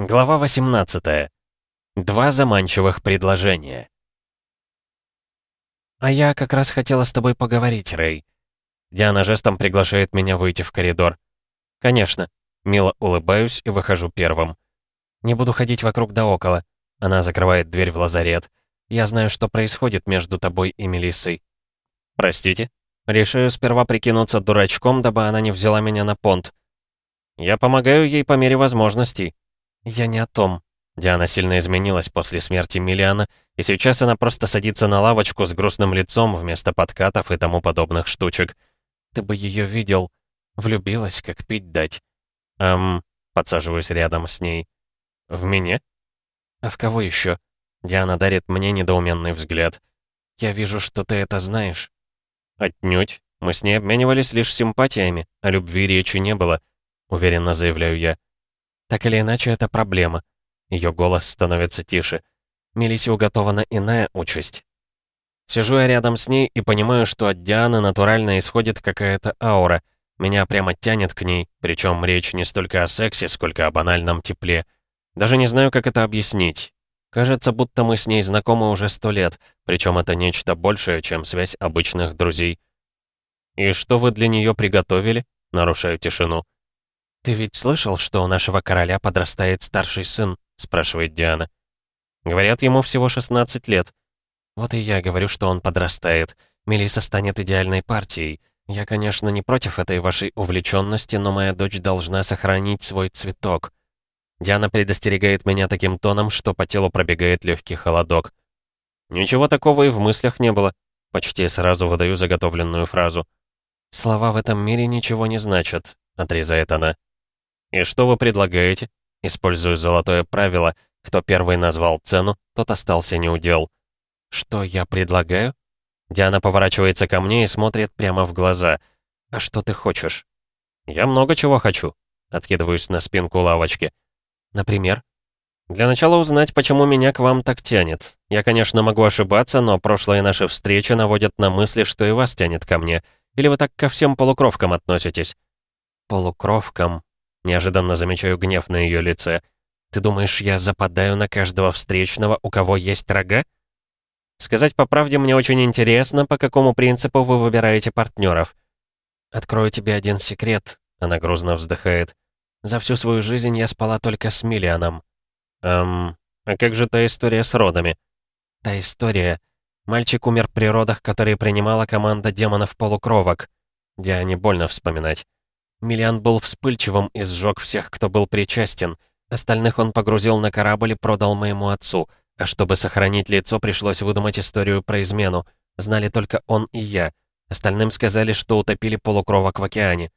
Глава 18. Два заманчивых предложения. «А я как раз хотела с тобой поговорить, Рэй». Диана жестом приглашает меня выйти в коридор. «Конечно». Мило улыбаюсь и выхожу первым. «Не буду ходить вокруг да около». Она закрывает дверь в лазарет. «Я знаю, что происходит между тобой и Мелиссой». «Простите?» Решаю сперва прикинуться дурачком, дабы она не взяла меня на понт. Я помогаю ей по мере возможностей. «Я не о том». Диана сильно изменилась после смерти Миллиана, и сейчас она просто садится на лавочку с грустным лицом вместо подкатов и тому подобных штучек. «Ты бы ее видел. Влюбилась, как пить дать». «Эм...» — подсаживаюсь рядом с ней. «В меня?» «А в кого еще? Диана дарит мне недоуменный взгляд. «Я вижу, что ты это знаешь». «Отнюдь. Мы с ней обменивались лишь симпатиями, о любви речи не было», — уверенно заявляю я. Так или иначе, это проблема. Ее голос становится тише. Мелисе уготована иная участь. Сижу я рядом с ней и понимаю, что от Дианы натурально исходит какая-то аура. Меня прямо тянет к ней, причем речь не столько о сексе, сколько о банальном тепле. Даже не знаю, как это объяснить. Кажется, будто мы с ней знакомы уже сто лет, причем это нечто большее, чем связь обычных друзей. «И что вы для нее приготовили?» Нарушаю тишину. «Ты ведь слышал, что у нашего короля подрастает старший сын?» — спрашивает Диана. «Говорят, ему всего 16 лет». «Вот и я говорю, что он подрастает. Мелиса станет идеальной партией. Я, конечно, не против этой вашей увлеченности, но моя дочь должна сохранить свой цветок». Диана предостерегает меня таким тоном, что по телу пробегает легкий холодок. «Ничего такого и в мыслях не было». Почти сразу выдаю заготовленную фразу. «Слова в этом мире ничего не значат», — отрезает она. «И что вы предлагаете?» Использую золотое правило. Кто первый назвал цену, тот остался неудел. «Что я предлагаю?» Диана поворачивается ко мне и смотрит прямо в глаза. «А что ты хочешь?» «Я много чего хочу», — откидываюсь на спинку лавочки. «Например?» «Для начала узнать, почему меня к вам так тянет. Я, конечно, могу ошибаться, но прошлые наши встречи наводят на мысли, что и вас тянет ко мне. Или вы так ко всем полукровкам относитесь?» «Полукровкам?» Неожиданно замечаю гнев на ее лице. «Ты думаешь, я западаю на каждого встречного, у кого есть рога?» «Сказать по правде, мне очень интересно, по какому принципу вы выбираете партнеров. «Открою тебе один секрет», — она грузно вздыхает. «За всю свою жизнь я спала только с Миллианом». «Эм, а как же та история с родами?» «Та история. Мальчик умер при родах, которые принимала команда демонов-полукровок. Диане больно вспоминать. Миллиан был вспыльчивым и сжег всех, кто был причастен. Остальных он погрузил на корабль и продал моему отцу. А чтобы сохранить лицо, пришлось выдумать историю про измену. Знали только он и я. Остальным сказали, что утопили полукровок в океане.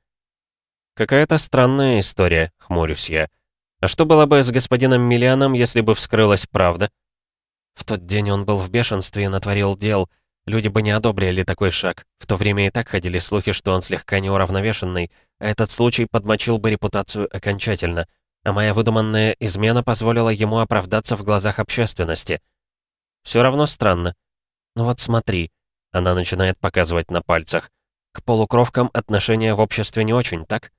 «Какая-то странная история», — хмурюсь я. «А что было бы с господином Миллианом, если бы вскрылась правда?» В тот день он был в бешенстве и натворил дел. Люди бы не одобрили такой шаг. В то время и так ходили слухи, что он слегка неуравновешенный, этот случай подмочил бы репутацию окончательно, а моя выдуманная измена позволила ему оправдаться в глазах общественности. Все равно странно. Ну вот смотри, она начинает показывать на пальцах. К полукровкам отношения в обществе не очень, так?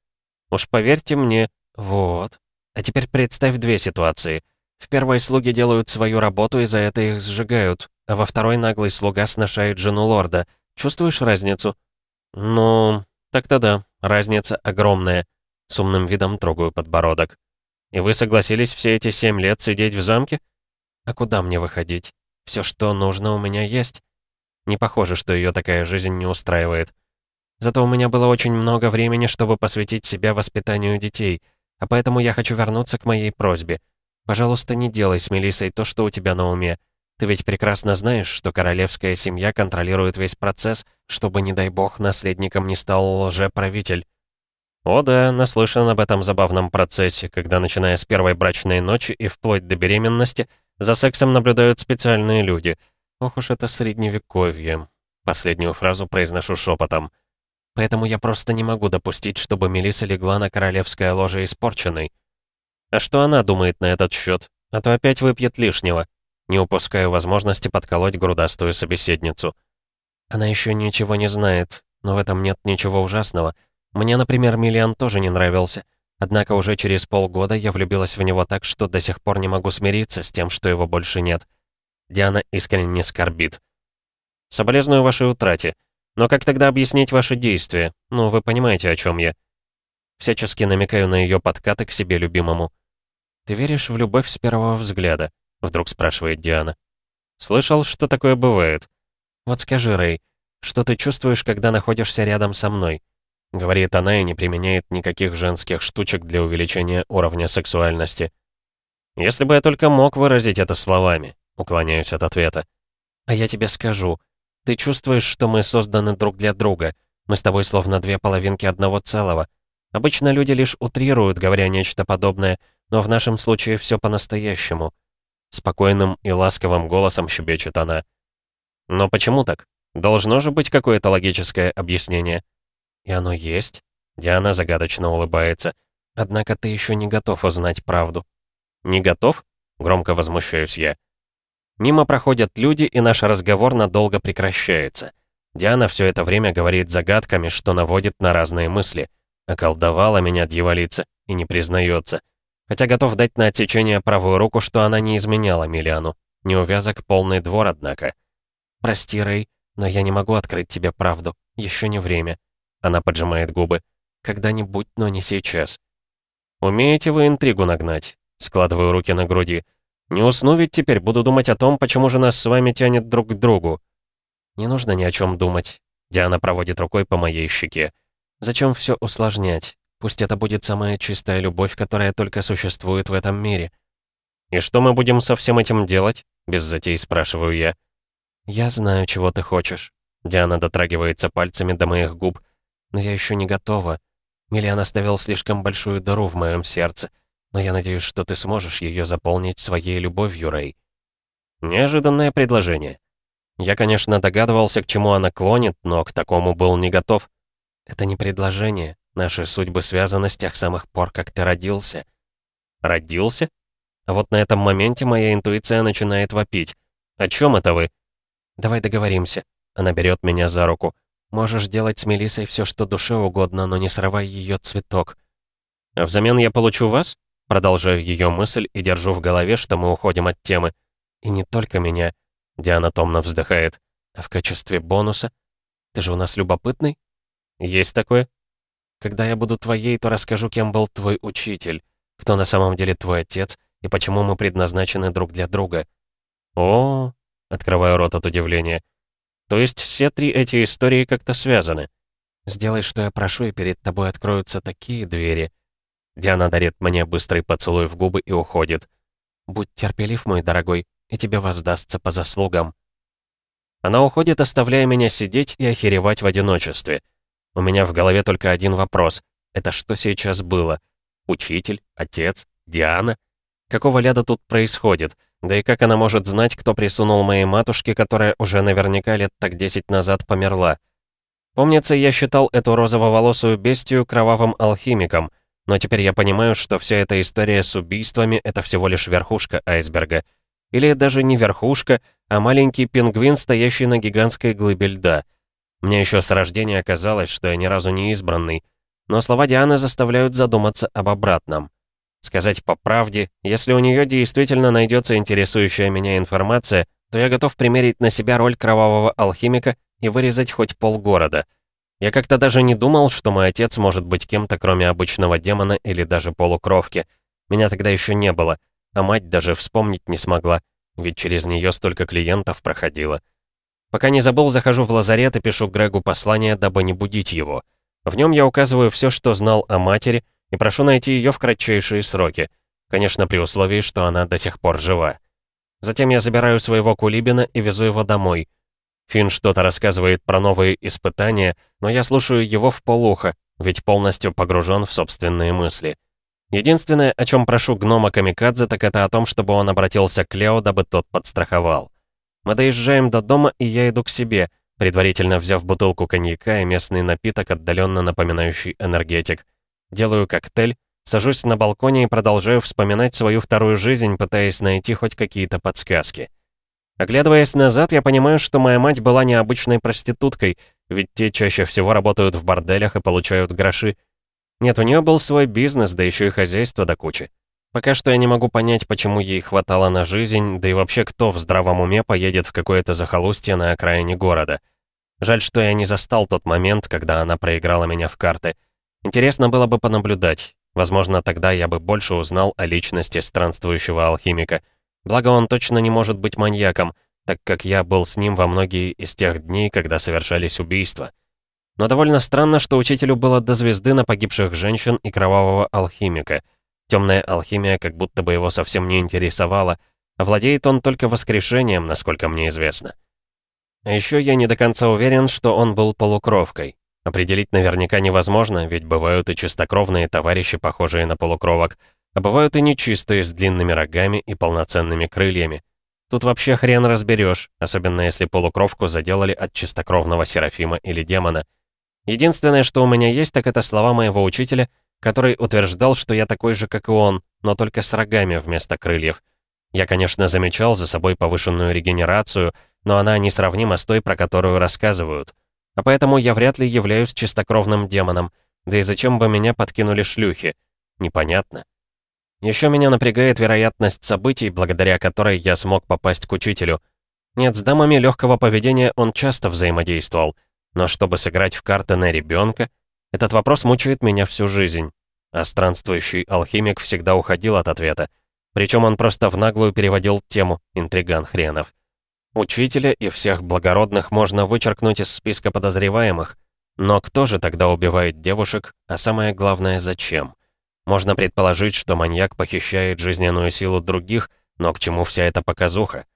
Уж поверьте мне, вот. А теперь представь две ситуации. В первой слуги делают свою работу и за это их сжигают, а во второй наглый слуга сношает жену лорда. Чувствуешь разницу? Ну, так-то да. Разница огромная. С умным видом трогаю подбородок. И вы согласились все эти семь лет сидеть в замке? А куда мне выходить? Все, что нужно, у меня есть. Не похоже, что ее такая жизнь не устраивает. Зато у меня было очень много времени, чтобы посвятить себя воспитанию детей, а поэтому я хочу вернуться к моей просьбе. Пожалуйста, не делай с Мелиссой то, что у тебя на уме. Ты ведь прекрасно знаешь, что королевская семья контролирует весь процесс, чтобы, не дай бог, наследником не стал лже-правитель. О да, наслышан об этом забавном процессе, когда, начиная с первой брачной ночи и вплоть до беременности, за сексом наблюдают специальные люди. Ох уж это средневековье. Последнюю фразу произношу шепотом. Поэтому я просто не могу допустить, чтобы Мелиса легла на королевское ложе испорченной. А что она думает на этот счет? А то опять выпьет лишнего. Не упускаю возможности подколоть грудастую собеседницу. Она еще ничего не знает, но в этом нет ничего ужасного. Мне, например, Миллиан тоже не нравился. Однако уже через полгода я влюбилась в него так, что до сих пор не могу смириться с тем, что его больше нет. Диана искренне скорбит. Соболезную вашей утрате. Но как тогда объяснить ваши действия? Ну, вы понимаете, о чем я. Всячески намекаю на ее подкаты к себе любимому. «Ты веришь в любовь с первого взгляда?» — вдруг спрашивает Диана. «Слышал, что такое бывает. Вот скажи, Рэй, что ты чувствуешь, когда находишься рядом со мной?» Говорит она и не применяет никаких женских штучек для увеличения уровня сексуальности. «Если бы я только мог выразить это словами», — уклоняюсь от ответа. «А я тебе скажу. Ты чувствуешь, что мы созданы друг для друга. Мы с тобой словно две половинки одного целого. Обычно люди лишь утрируют, говоря нечто подобное, но в нашем случае все по-настоящему». Спокойным и ласковым голосом щебечет она. «Но почему так? Должно же быть какое-то логическое объяснение». «И оно есть?» Диана загадочно улыбается. «Однако ты еще не готов узнать правду». «Не готов?» Громко возмущаюсь я. Мимо проходят люди, и наш разговор надолго прекращается. Диана все это время говорит загадками, что наводит на разные мысли. Околдовала меня дьяволица и не признается. Хотя готов дать на отсечение правую руку, что она не изменяла Миллиану. Неувязок полный двор, однако. «Прости, Рэй, но я не могу открыть тебе правду. Еще не время. Она поджимает губы. «Когда-нибудь, но не сейчас». «Умеете вы интригу нагнать?» Складываю руки на груди. «Не усну ведь теперь, буду думать о том, почему же нас с вами тянет друг к другу». «Не нужно ни о чем думать». Диана проводит рукой по моей щеке. «Зачем все усложнять? Пусть это будет самая чистая любовь, которая только существует в этом мире». «И что мы будем со всем этим делать?» Без затей спрашиваю я. «Я знаю, чего ты хочешь». Диана дотрагивается пальцами до моих губ, но я еще не готова. Миллиан оставил слишком большую дыру в моем сердце, но я надеюсь, что ты сможешь ее заполнить своей любовью, Рэй. Неожиданное предложение. Я, конечно, догадывался, к чему она клонит, но к такому был не готов. Это не предложение. Наши судьбы связаны с тех самых пор, как ты родился. Родился? А вот на этом моменте моя интуиция начинает вопить. О чем это вы? Давай договоримся. Она берет меня за руку. Можешь делать с Мелиссой все, что душе угодно, но не срывай ее цветок. А взамен я получу вас? Продолжаю ее мысль и держу в голове, что мы уходим от темы. И не только меня. Диана томно вздыхает. А в качестве бонуса? Ты же у нас любопытный? Есть такое? Когда я буду твоей, то расскажу, кем был твой учитель, кто на самом деле твой отец и почему мы предназначены друг для друга. О, открываю рот от удивления. То есть все три эти истории как-то связаны. Сделай, что я прошу, и перед тобой откроются такие двери. Диана дарит мне быстрый поцелуй в губы и уходит. Будь терпелив, мой дорогой, и тебе воздастся по заслугам. Она уходит, оставляя меня сидеть и охеревать в одиночестве. У меня в голове только один вопрос. Это что сейчас было? Учитель? Отец? Диана? Какого ляда тут происходит? Да и как она может знать, кто присунул моей матушке, которая уже наверняка лет так десять назад померла? Помнится, я считал эту розово-волосую бестию кровавым алхимиком, но теперь я понимаю, что вся эта история с убийствами — это всего лишь верхушка айсберга. Или даже не верхушка, а маленький пингвин, стоящий на гигантской глыбе льда. Мне еще с рождения казалось, что я ни разу не избранный, но слова Дианы заставляют задуматься об обратном. Сказать по правде, если у нее действительно найдется интересующая меня информация, то я готов примерить на себя роль кровавого алхимика и вырезать хоть полгорода. Я как-то даже не думал, что мой отец может быть кем-то, кроме обычного демона или даже полукровки. Меня тогда еще не было, а мать даже вспомнить не смогла, ведь через нее столько клиентов проходило. Пока не забыл, захожу в лазарет и пишу Грегу послание, дабы не будить его. В нем я указываю все, что знал о матери, и прошу найти ее в кратчайшие сроки. Конечно, при условии, что она до сих пор жива. Затем я забираю своего Кулибина и везу его домой. Финн что-то рассказывает про новые испытания, но я слушаю его в полухо, ведь полностью погружен в собственные мысли. Единственное, о чем прошу гнома Камикадзе, так это о том, чтобы он обратился к Лео, дабы тот подстраховал. Мы доезжаем до дома, и я иду к себе, предварительно взяв бутылку коньяка и местный напиток, отдаленно напоминающий энергетик. Делаю коктейль, сажусь на балконе и продолжаю вспоминать свою вторую жизнь, пытаясь найти хоть какие-то подсказки. Оглядываясь назад, я понимаю, что моя мать была необычной проституткой, ведь те чаще всего работают в борделях и получают гроши. Нет, у нее был свой бизнес, да еще и хозяйство до кучи. Пока что я не могу понять, почему ей хватало на жизнь, да и вообще кто в здравом уме поедет в какое-то захолустье на окраине города. Жаль, что я не застал тот момент, когда она проиграла меня в карты. Интересно было бы понаблюдать. Возможно, тогда я бы больше узнал о личности странствующего алхимика. Благо, он точно не может быть маньяком, так как я был с ним во многие из тех дней, когда совершались убийства. Но довольно странно, что учителю было до звезды на погибших женщин и кровавого алхимика. Темная алхимия как будто бы его совсем не интересовала, владеет он только воскрешением, насколько мне известно. А еще я не до конца уверен, что он был полукровкой. Определить наверняка невозможно, ведь бывают и чистокровные товарищи, похожие на полукровок, а бывают и нечистые с длинными рогами и полноценными крыльями. Тут вообще хрен разберешь, особенно если полукровку заделали от чистокровного Серафима или демона. Единственное, что у меня есть, так это слова моего учителя, который утверждал, что я такой же, как и он, но только с рогами вместо крыльев. Я, конечно, замечал за собой повышенную регенерацию, но она несравнима с той, про которую рассказывают. А поэтому я вряд ли являюсь чистокровным демоном. Да и зачем бы меня подкинули шлюхи? Непонятно. Еще меня напрягает вероятность событий, благодаря которой я смог попасть к учителю. Нет, с дамами легкого поведения он часто взаимодействовал. Но чтобы сыграть в карты на ребенка, этот вопрос мучает меня всю жизнь. А странствующий алхимик всегда уходил от ответа. Причем он просто в наглую переводил тему, интриган хренов. Учителя и всех благородных можно вычеркнуть из списка подозреваемых. Но кто же тогда убивает девушек, а самое главное, зачем? Можно предположить, что маньяк похищает жизненную силу других, но к чему вся эта показуха?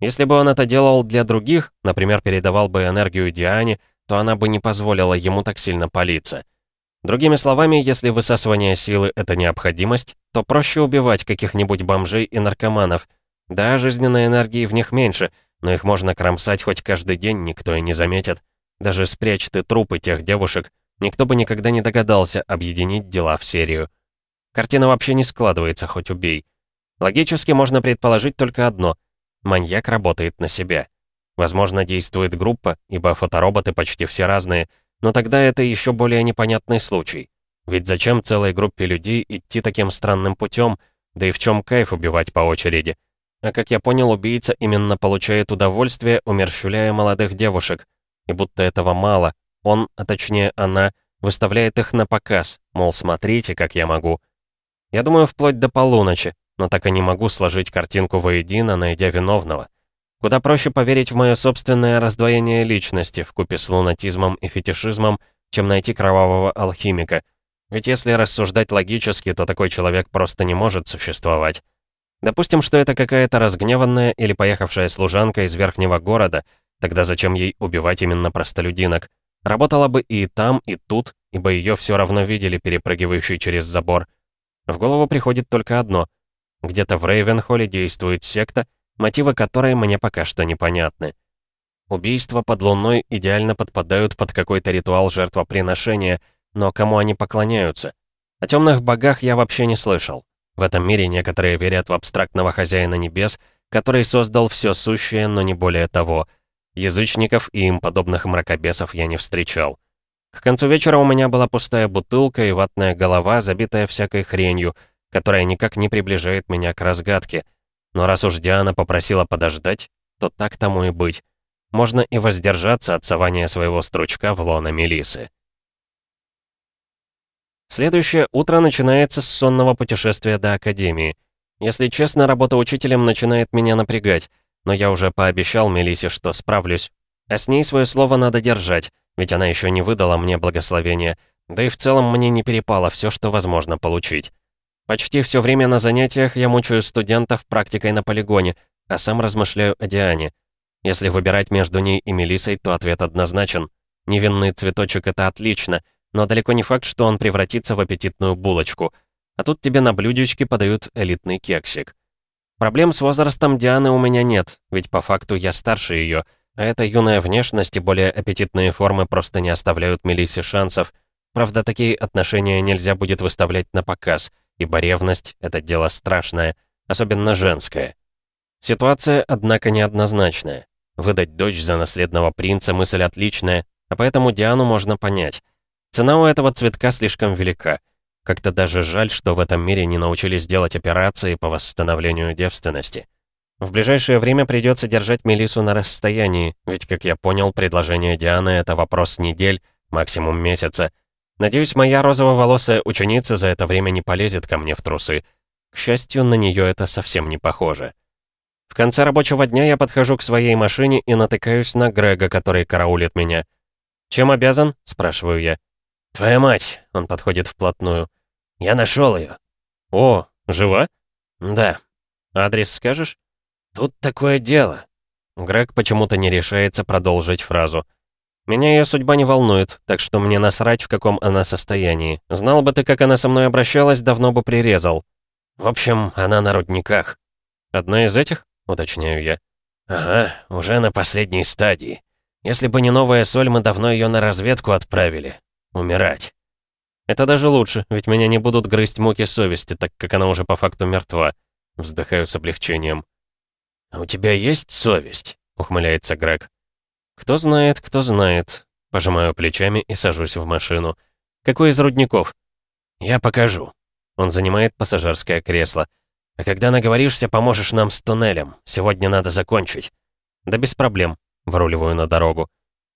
Если бы он это делал для других, например, передавал бы энергию Диане, то она бы не позволила ему так сильно палиться. Другими словами, если высасывание силы — это необходимость, то проще убивать каких-нибудь бомжей и наркоманов. Да, жизненной энергии в них меньше — но их можно кромсать хоть каждый день, никто и не заметит. Даже спрячь ты трупы тех девушек, никто бы никогда не догадался объединить дела в серию. Картина вообще не складывается, хоть убей. Логически можно предположить только одно. Маньяк работает на себя. Возможно, действует группа, ибо фотороботы почти все разные, но тогда это еще более непонятный случай. Ведь зачем целой группе людей идти таким странным путем, да и в чем кайф убивать по очереди? А как я понял, убийца именно получает удовольствие, умерщвляя молодых девушек. И будто этого мало, он, а точнее она, выставляет их на показ, мол, смотрите, как я могу. Я думаю, вплоть до полуночи, но так и не могу сложить картинку воедино, найдя виновного. Куда проще поверить в мое собственное раздвоение личности, в купе с лунатизмом и фетишизмом, чем найти кровавого алхимика. Ведь если рассуждать логически, то такой человек просто не может существовать. Допустим, что это какая-то разгневанная или поехавшая служанка из верхнего города, тогда зачем ей убивать именно простолюдинок? Работала бы и там, и тут, ибо ее все равно видели, перепрыгивающей через забор. В голову приходит только одно. Где-то в Рейвенхолле действует секта, мотивы которой мне пока что непонятны. Убийства под луной идеально подпадают под какой-то ритуал жертвоприношения, но кому они поклоняются? О темных богах я вообще не слышал. В этом мире некоторые верят в абстрактного хозяина небес, который создал все сущее, но не более того. Язычников и им подобных мракобесов я не встречал. К концу вечера у меня была пустая бутылка и ватная голова, забитая всякой хренью, которая никак не приближает меня к разгадке. Но раз уж Диана попросила подождать, то так тому и быть. Можно и воздержаться от сования своего стручка в лоно Мелисы. Следующее утро начинается с сонного путешествия до Академии. Если честно, работа учителем начинает меня напрягать, но я уже пообещал Мелисе, что справлюсь. А с ней свое слово надо держать, ведь она еще не выдала мне благословения, да и в целом мне не перепало все, что возможно получить. Почти все время на занятиях я мучаю студентов практикой на полигоне, а сам размышляю о Диане. Если выбирать между ней и Мелисой, то ответ однозначен. Невинный цветочек — это отлично — но далеко не факт, что он превратится в аппетитную булочку. А тут тебе на блюдечке подают элитный кексик. Проблем с возрастом Дианы у меня нет, ведь по факту я старше ее, а эта юная внешность и более аппетитные формы просто не оставляют Мелиссе шансов. Правда, такие отношения нельзя будет выставлять на показ, ибо ревность — это дело страшное, особенно женское. Ситуация, однако, неоднозначная. Выдать дочь за наследного принца — мысль отличная, а поэтому Диану можно понять. Цена у этого цветка слишком велика. Как-то даже жаль, что в этом мире не научились делать операции по восстановлению девственности. В ближайшее время придется держать Мелису на расстоянии, ведь, как я понял, предложение Дианы — это вопрос недель, максимум месяца. Надеюсь, моя розово-волосая ученица за это время не полезет ко мне в трусы. К счастью, на нее это совсем не похоже. В конце рабочего дня я подхожу к своей машине и натыкаюсь на Грега, который караулит меня. «Чем обязан?» — спрашиваю я. «Твоя мать!» — он подходит вплотную. «Я нашел ее. «О, жива?» «Да». «Адрес скажешь?» «Тут такое дело». Грег почему-то не решается продолжить фразу. «Меня ее судьба не волнует, так что мне насрать, в каком она состоянии. Знал бы ты, как она со мной обращалась, давно бы прирезал». «В общем, она на рудниках». «Одна из этих?» — уточняю я. «Ага, уже на последней стадии. Если бы не новая соль, мы давно ее на разведку отправили. Умирать». «Это даже лучше, ведь меня не будут грызть муки совести, так как она уже по факту мертва». Вздыхаю с облегчением. «У тебя есть совесть?» — ухмыляется Грег. «Кто знает, кто знает». Пожимаю плечами и сажусь в машину. «Какой из рудников?» «Я покажу». Он занимает пассажирское кресло. «А когда наговоришься, поможешь нам с туннелем. Сегодня надо закончить». «Да без проблем». Вруливаю на дорогу.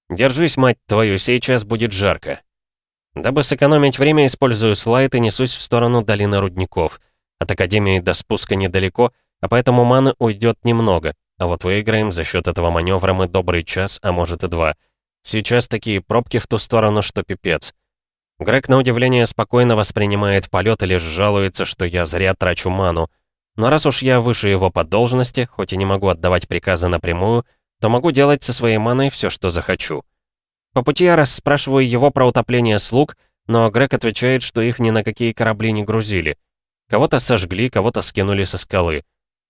«Держись, мать твою, сейчас будет жарко». Дабы сэкономить время, использую слайд и несусь в сторону долины рудников. От Академии до спуска недалеко — а поэтому маны уйдет немного, а вот выиграем за счет этого маневра мы добрый час, а может и два. Сейчас такие пробки в ту сторону, что пипец. Грег, на удивление, спокойно воспринимает полет и лишь жалуется, что я зря трачу ману. Но раз уж я выше его по должности, хоть и не могу отдавать приказы напрямую, то могу делать со своей маной все, что захочу. По пути я расспрашиваю его про утопление слуг, но Грег отвечает, что их ни на какие корабли не грузили. Кого-то сожгли, кого-то скинули со скалы.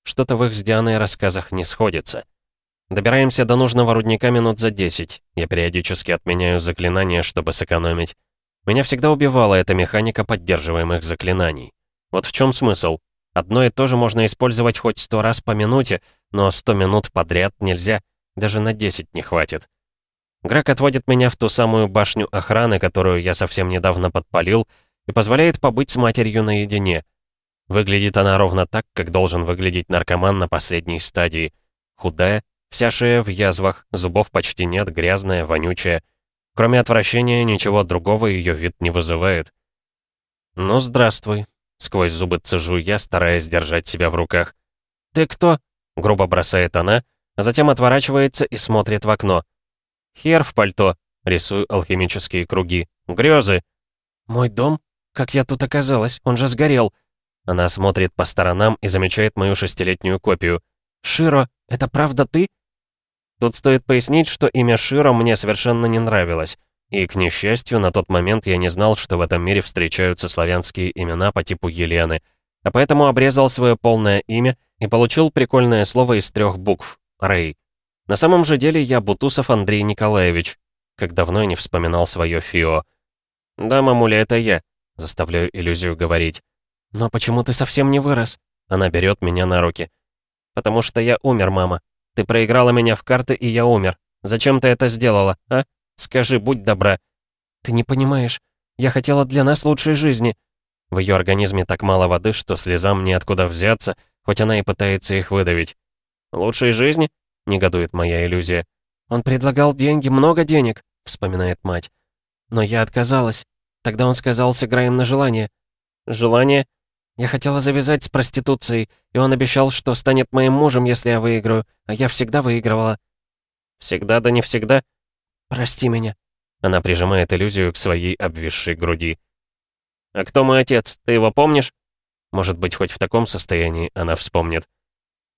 Что-то в их с Дианой рассказах не сходится. Добираемся до нужного рудника минут за 10. Я периодически отменяю заклинания, чтобы сэкономить. Меня всегда убивала эта механика поддерживаемых заклинаний. Вот в чем смысл? Одно и то же можно использовать хоть сто раз по минуте, но сто минут подряд нельзя, даже на 10 не хватит. Грак отводит меня в ту самую башню охраны, которую я совсем недавно подпалил, и позволяет побыть с матерью наедине — Выглядит она ровно так, как должен выглядеть наркоман на последней стадии. Худая, вся шея в язвах, зубов почти нет, грязная, вонючая. Кроме отвращения, ничего другого ее вид не вызывает. «Ну, здравствуй», — сквозь зубы цежу я, стараясь держать себя в руках. «Ты кто?» — грубо бросает она, а затем отворачивается и смотрит в окно. «Хер в пальто», — рисую алхимические круги. «Грёзы». «Мой дом? Как я тут оказалась? Он же сгорел. Она смотрит по сторонам и замечает мою шестилетнюю копию. «Широ, это правда ты?» Тут стоит пояснить, что имя Широ мне совершенно не нравилось. И, к несчастью, на тот момент я не знал, что в этом мире встречаются славянские имена по типу Елены, а поэтому обрезал свое полное имя и получил прикольное слово из трех букв — Рэй. На самом же деле я Бутусов Андрей Николаевич, как давно я не вспоминал свое ФИО. «Да, мамуля, это я», — заставляю иллюзию говорить. «Но почему ты совсем не вырос?» Она берет меня на руки. «Потому что я умер, мама. Ты проиграла меня в карты, и я умер. Зачем ты это сделала, а? Скажи, будь добра». «Ты не понимаешь. Я хотела для нас лучшей жизни». В ее организме так мало воды, что слезам неоткуда взяться, хоть она и пытается их выдавить. «Лучшей жизни?» — негодует моя иллюзия. «Он предлагал деньги, много денег», — вспоминает мать. «Но я отказалась. Тогда он сказал, сыграем на желание». «Желание? Я хотела завязать с проституцией, и он обещал, что станет моим мужем, если я выиграю, а я всегда выигрывала». «Всегда да не всегда?» «Прости меня». Она прижимает иллюзию к своей обвисшей груди. «А кто мой отец? Ты его помнишь?» Может быть, хоть в таком состоянии она вспомнит.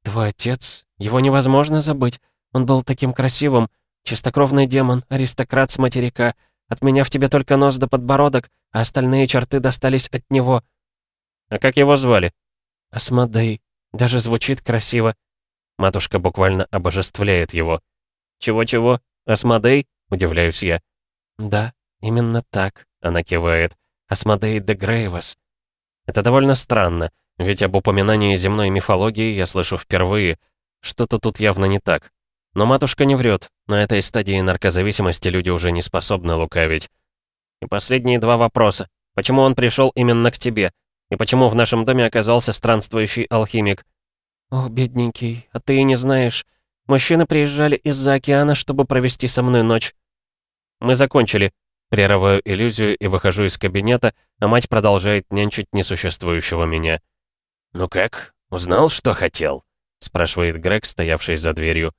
«Твой отец? Его невозможно забыть. Он был таким красивым. Чистокровный демон, аристократ с материка. От меня в тебе только нос да подбородок, а остальные черты достались от него». «А как его звали?» «Асмодей. Даже звучит красиво». Матушка буквально обожествляет его. «Чего-чего? Асмодей?» — удивляюсь я. «Да, именно так», — она кивает. «Асмодей де Грейвас». Это довольно странно, ведь об упоминании земной мифологии я слышу впервые. Что-то тут явно не так. Но матушка не врет. На этой стадии наркозависимости люди уже не способны лукавить. И последние два вопроса. Почему он пришел именно к тебе? И почему в нашем доме оказался странствующий алхимик?» «Ох, бедненький, а ты и не знаешь. Мужчины приезжали из-за океана, чтобы провести со мной ночь». «Мы закончили». Прерываю иллюзию и выхожу из кабинета, а мать продолжает нянчить несуществующего меня. «Ну как, узнал, что хотел?» — спрашивает Грег, стоявший за дверью.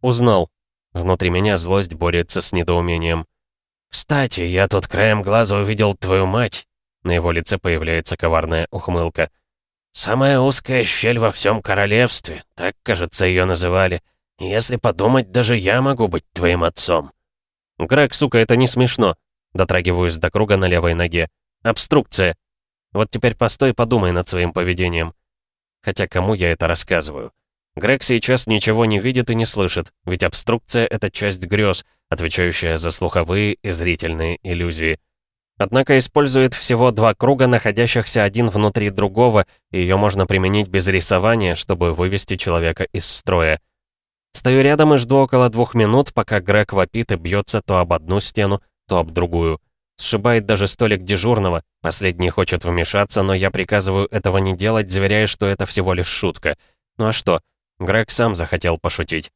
«Узнал». Внутри меня злость борется с недоумением. «Кстати, я тут краем глаза увидел твою мать». На его лице появляется коварная ухмылка. «Самая узкая щель во всем королевстве, так, кажется, ее называли. Если подумать, даже я могу быть твоим отцом». «Грег, сука, это не смешно». Дотрагиваюсь до круга на левой ноге. «Обструкция. Вот теперь постой подумай над своим поведением». Хотя кому я это рассказываю? Грег сейчас ничего не видит и не слышит, ведь обструкция — это часть грез, отвечающая за слуховые и зрительные иллюзии. Однако использует всего два круга, находящихся один внутри другого, и ее можно применить без рисования, чтобы вывести человека из строя. Стою рядом и жду около двух минут, пока Грег вопит и бьется то об одну стену, то об другую. Сшибает даже столик дежурного, последний хочет вмешаться, но я приказываю этого не делать, заверяя, что это всего лишь шутка. Ну а что? Грег сам захотел пошутить.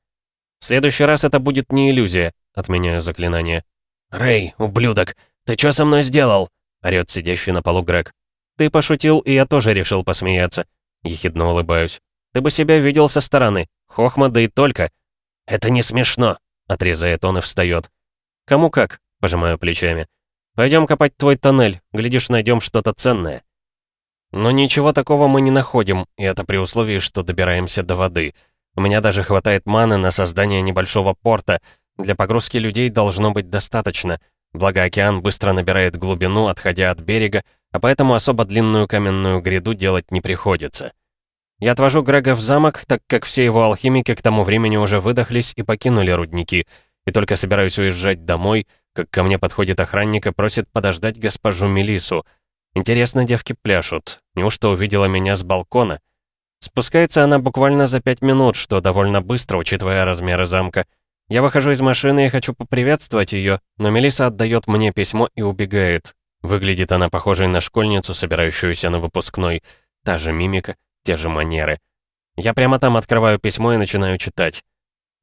«В следующий раз это будет не иллюзия», — отменяю заклинание. «Рэй, ублюдок, ты что со мной сделал?» — орёт сидящий на полу Грег. «Ты пошутил, и я тоже решил посмеяться». Ехидно улыбаюсь. «Ты бы себя видел со стороны. Хохма, да и только». «Это не смешно», — отрезает он и встает. «Кому как?» — пожимаю плечами. Пойдем копать твой тоннель. Глядишь, найдем что-то ценное». Но ничего такого мы не находим, и это при условии, что добираемся до воды. У меня даже хватает маны на создание небольшого порта. Для погрузки людей должно быть достаточно. Благо океан быстро набирает глубину, отходя от берега, а поэтому особо длинную каменную гряду делать не приходится. Я отвожу Грега в замок, так как все его алхимики к тому времени уже выдохлись и покинули рудники, и только собираюсь уезжать домой, как ко мне подходит охранник и просит подождать госпожу Мелису — Интересно, девки пляшут. Неужто увидела меня с балкона? Спускается она буквально за пять минут, что довольно быстро, учитывая размеры замка. Я выхожу из машины и хочу поприветствовать ее, но Мелиса отдает мне письмо и убегает. Выглядит она похожей на школьницу, собирающуюся на выпускной. Та же мимика, те же манеры. Я прямо там открываю письмо и начинаю читать.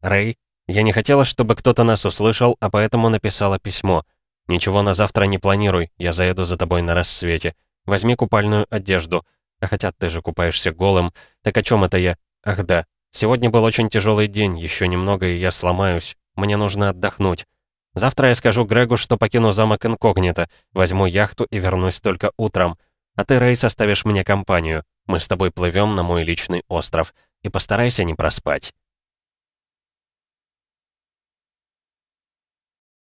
«Рэй, я не хотела, чтобы кто-то нас услышал, а поэтому написала письмо. «Ничего на завтра не планируй, я заеду за тобой на рассвете. Возьми купальную одежду. А хотя ты же купаешься голым. Так о чем это я? Ах да, сегодня был очень тяжелый день, еще немного, и я сломаюсь. Мне нужно отдохнуть. Завтра я скажу Грегу, что покину замок инкогнито, возьму яхту и вернусь только утром. А ты, Рэй, составишь мне компанию. Мы с тобой плывем на мой личный остров. И постарайся не проспать».